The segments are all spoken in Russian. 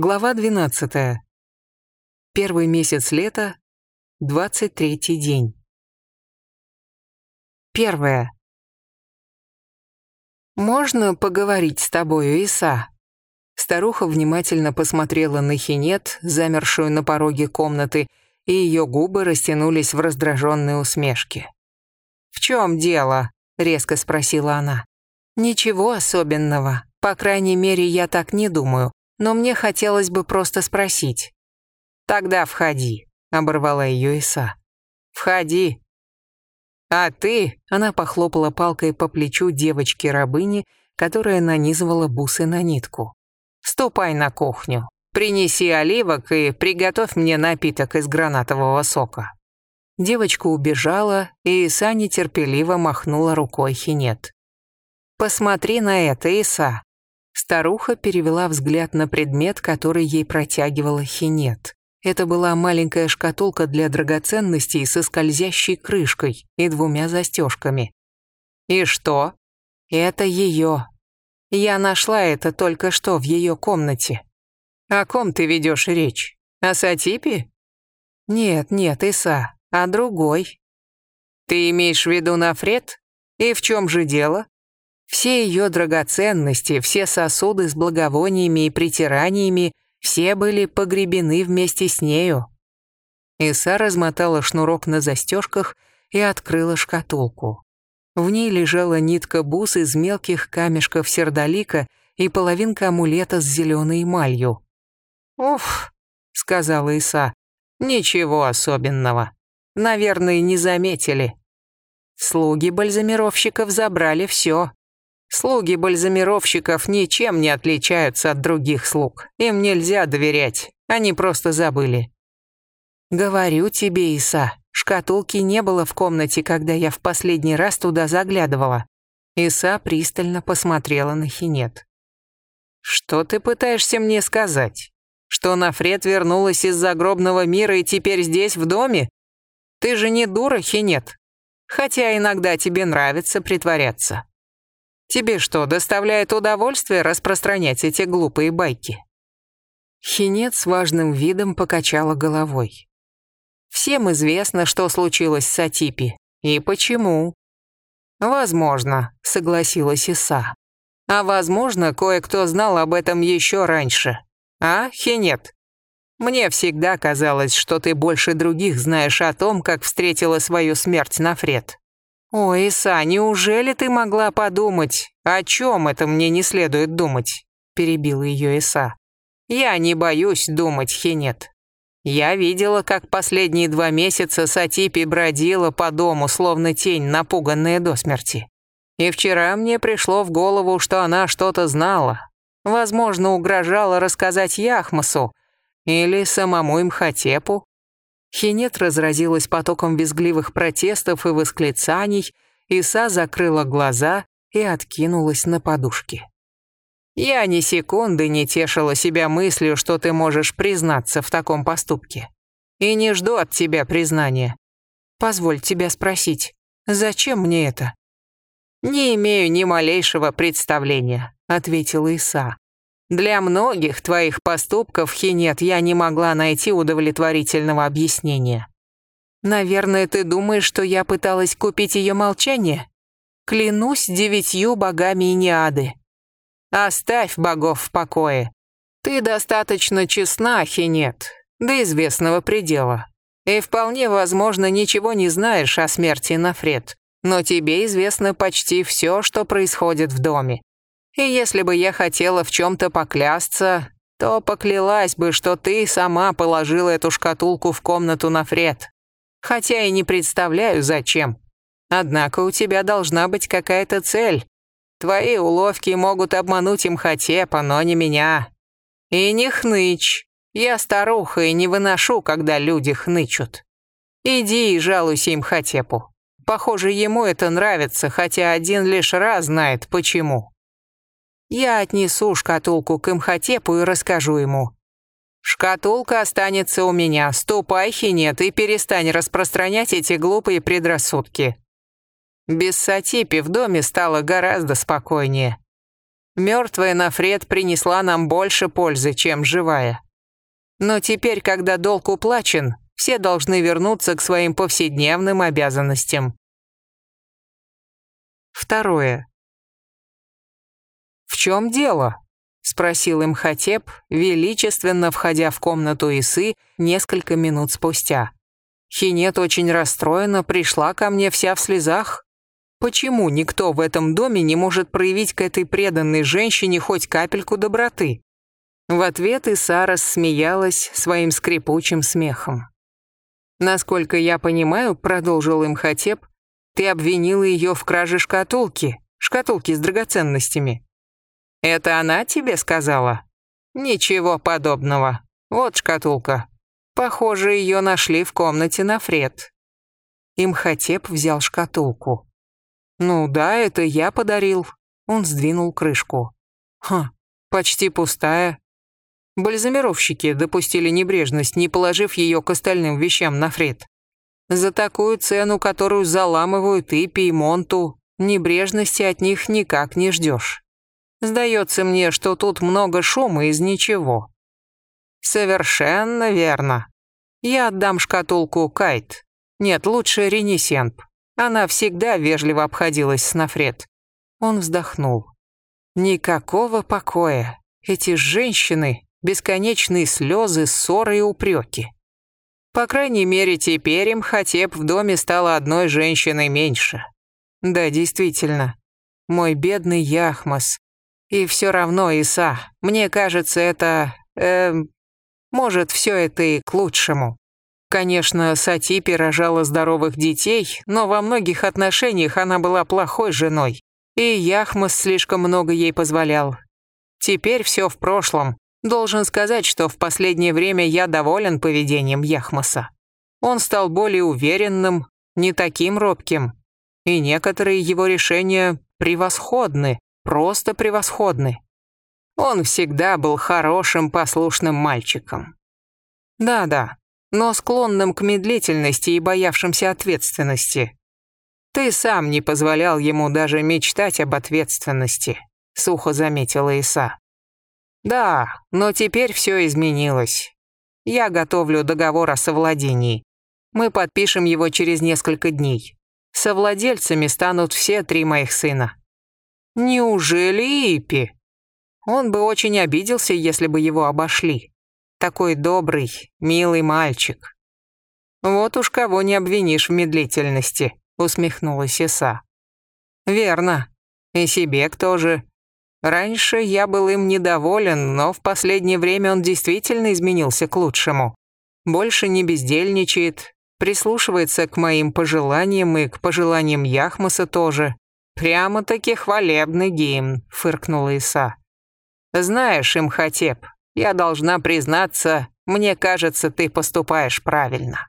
Глава 12. Первый месяц лета, 23 день. Первое. «Можно поговорить с тобою, Иса?» Старуха внимательно посмотрела на Хинет, замершую на пороге комнаты, и ее губы растянулись в раздраженной усмешке. «В чем дело?» — резко спросила она. «Ничего особенного. По крайней мере, я так не думаю но мне хотелось бы просто спросить. «Тогда входи», — оборвала ее Иса. «Входи». «А ты...» — она похлопала палкой по плечу девочки-рабыни, которая нанизывала бусы на нитку. «Ступай на кухню, принеси оливок и приготовь мне напиток из гранатового сока». Девочка убежала, и Иса нетерпеливо махнула рукой Хинет. «Посмотри на это, Иса. Старуха перевела взгляд на предмет, который ей протягивала хинет. Это была маленькая шкатулка для драгоценностей со скользящей крышкой и двумя застежками. «И что?» «Это ее. Я нашла это только что в ее комнате». «О ком ты ведешь речь? О Сатипе?» «Нет, нет, Иса, о другой». «Ты имеешь в виду Нафред? И в чем же дело?» Все ее драгоценности, все сосуды с благовониями и притираниями, все были погребены вместе с нею. Иса размотала шнурок на застежках и открыла шкатулку. В ней лежала нитка бус из мелких камешков сердолика и половинка амулета с зеленой эмалью. «Уф», — сказала Иса, — «ничего особенного. Наверное, не заметили. Слуги бальзамировщиков забрали все. Слуги бальзамировщиков ничем не отличаются от других слуг. Им нельзя доверять. Они просто забыли. Говорю тебе, Иса, шкатулки не было в комнате, когда я в последний раз туда заглядывала. Иса пристально посмотрела на Хинет. Что ты пытаешься мне сказать? Что Нафред вернулась из загробного мира и теперь здесь, в доме? Ты же не дура, Хинет. Хотя иногда тебе нравится притворяться. Тебе что, доставляет удовольствие распространять эти глупые байки?» Хинет важным видом покачала головой. «Всем известно, что случилось с Сатипи. И почему?» «Возможно», — согласилась Иса. «А возможно, кое-кто знал об этом еще раньше. А, Хинет? Мне всегда казалось, что ты больше других знаешь о том, как встретила свою смерть на «Ой, Иса, неужели ты могла подумать? О чем это мне не следует думать?» перебила ее Иса. «Я не боюсь думать, Хинет. Я видела, как последние два месяца Сатипи бродила по дому, словно тень, напуганная до смерти. И вчера мне пришло в голову, что она что-то знала. Возможно, угрожала рассказать Яхмасу или самому Имхотепу. Хинет разразилась потоком визгливых протестов и восклицаний, Иса закрыла глаза и откинулась на подушки. «Я ни секунды не тешила себя мыслью, что ты можешь признаться в таком поступке. И не жду от тебя признания. Позволь тебя спросить, зачем мне это?» «Не имею ни малейшего представления», — ответила Иса. Для многих твоих поступков, Хинет, я не могла найти удовлетворительного объяснения. Наверное, ты думаешь, что я пыталась купить ее молчание? Клянусь девятью богами Иниады. Оставь богов в покое. Ты достаточно честна, Хинет, до известного предела. И вполне возможно, ничего не знаешь о смерти Нафред. Но тебе известно почти все, что происходит в доме. И если бы я хотела в чем-то поклясться, то поклялась бы, что ты сама положила эту шкатулку в комнату на Фред. Хотя и не представляю, зачем. Однако у тебя должна быть какая-то цель. Твои уловки могут обмануть им Хотепа, но не меня. И не хнычь. Я старуха и не выношу, когда люди хнычут. Иди и жалуйся им Хотепу. Похоже, ему это нравится, хотя один лишь раз знает, почему. Я отнесу шкатулку к Имхотепу и расскажу ему. Шкатулка останется у меня. Ступай, Хинет, и перестань распространять эти глупые предрассудки. Без Сатипи в доме стало гораздо спокойнее. Мертвая Нафред принесла нам больше пользы, чем живая. Но теперь, когда долг уплачен, все должны вернуться к своим повседневным обязанностям. Второе. «В чем дело?» — спросил Имхотеп, величественно входя в комнату Исы несколько минут спустя. Хинет очень расстроена, пришла ко мне вся в слезах. Почему никто в этом доме не может проявить к этой преданной женщине хоть капельку доброты? В ответ Иса рассмеялась своим скрипучим смехом. «Насколько я понимаю», — продолжил Имхотеп, «ты обвинила ее в краже шкатулки, шкатулки с драгоценностями. Это она тебе сказала? Ничего подобного. Вот шкатулка. Похоже, ее нашли в комнате на Фред. Имхотеп взял шкатулку. Ну да, это я подарил. Он сдвинул крышку. Ха, почти пустая. Бальзамировщики допустили небрежность, не положив ее к остальным вещам на Фред. За такую цену, которую заламывают и Пеймонту, небрежности от них никак не ждешь. Сдается мне, что тут много шума из ничего. Совершенно верно. Я отдам шкатулку Кайт. Нет, лучше Ренесенп. Она всегда вежливо обходилась с Нафред. Он вздохнул. Никакого покоя. Эти женщины, бесконечные слезы, ссоры и упреки. По крайней мере, теперь им Хатеп в доме стало одной женщиной меньше. Да, действительно. Мой бедный Яхмас, и все равно, Иса, мне кажется, это... Э, может, все это и к лучшему. Конечно, Сатипи рожала здоровых детей, но во многих отношениях она была плохой женой. И Яхмас слишком много ей позволял. Теперь все в прошлом. Должен сказать, что в последнее время я доволен поведением Яхмаса. Он стал более уверенным, не таким робким. И некоторые его решения превосходны, просто превосходны. Он всегда был хорошим, послушным мальчиком. Да-да, но склонным к медлительности и боявшимся ответственности. Ты сам не позволял ему даже мечтать об ответственности, сухо заметила Иса. Да, но теперь все изменилось. Я готовлю договор о совладении. Мы подпишем его через несколько дней. Совладельцами станут все три моих сына. Неужели Ипи? Он бы очень обиделся, если бы его обошли. Такой добрый, милый мальчик. Вот уж кого не обвинишь в медлительности, усмехнулась Иса. Верно. И себе тоже. Раньше я был им недоволен, но в последнее время он действительно изменился к лучшему. Больше не бездельничает, прислушивается к моим пожеланиям и к пожеланиям Яхмаса тоже. «Прямо-таки хвалебный гимн», — фыркнула Иса. «Знаешь, Имхотеп, я должна признаться, мне кажется, ты поступаешь правильно.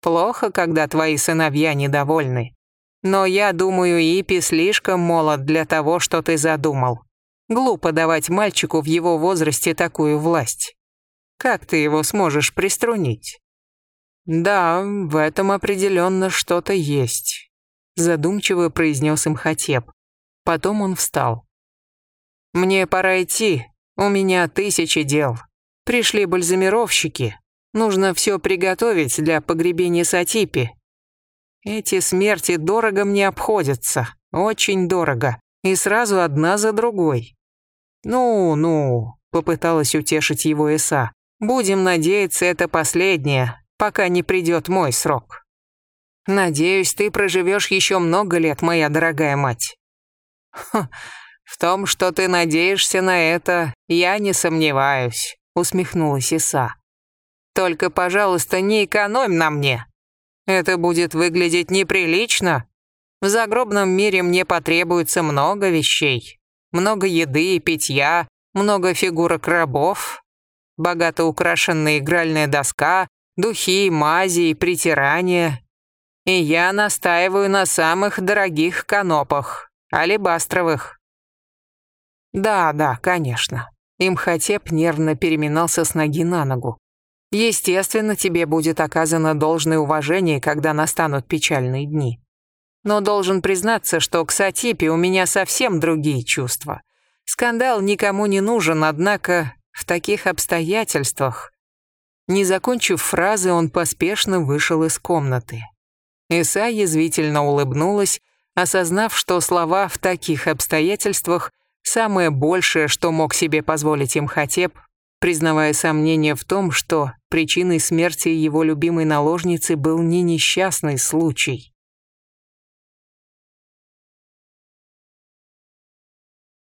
Плохо, когда твои сыновья недовольны. Но я думаю, Ипи слишком молод для того, что ты задумал. Глупо давать мальчику в его возрасте такую власть. Как ты его сможешь приструнить?» «Да, в этом определенно что-то есть задумчиво произнес Имхотеп. Потом он встал. «Мне пора идти, у меня тысячи дел. Пришли бальзамировщики, нужно все приготовить для погребения Сатипи. Эти смерти дорого мне обходятся, очень дорого, и сразу одна за другой». «Ну-ну», — попыталась утешить его Иса, «будем надеяться, это последнее, пока не придет мой срок». Надеюсь, ты проживешь еще много лет, моя дорогая мать. Ха, в том, что ты надеешься на это, я не сомневаюсь, усмехнулась Иса. Только, пожалуйста, не экономь на мне. Это будет выглядеть неприлично. В загробном мире мне потребуется много вещей. Много еды и питья, много фигурок рабов, богато украшенная игральная доска, духи, мази и притирания, и я настаиваю на самых дорогих канопах, алебастровых. Да, да, конечно. Имхотеп нервно переминался с ноги на ногу. Естественно, тебе будет оказано должное уважение, когда настанут печальные дни. Но должен признаться, что к Сатипе у меня совсем другие чувства. Скандал никому не нужен, однако в таких обстоятельствах... Не закончив фразы, он поспешно вышел из комнаты. Иса язвительно улыбнулась, осознав, что слова «в таких обстоятельствах» самое большее, что мог себе позволить им Хатеп, признавая сомнение в том, что причиной смерти его любимой наложницы был не несчастный случай.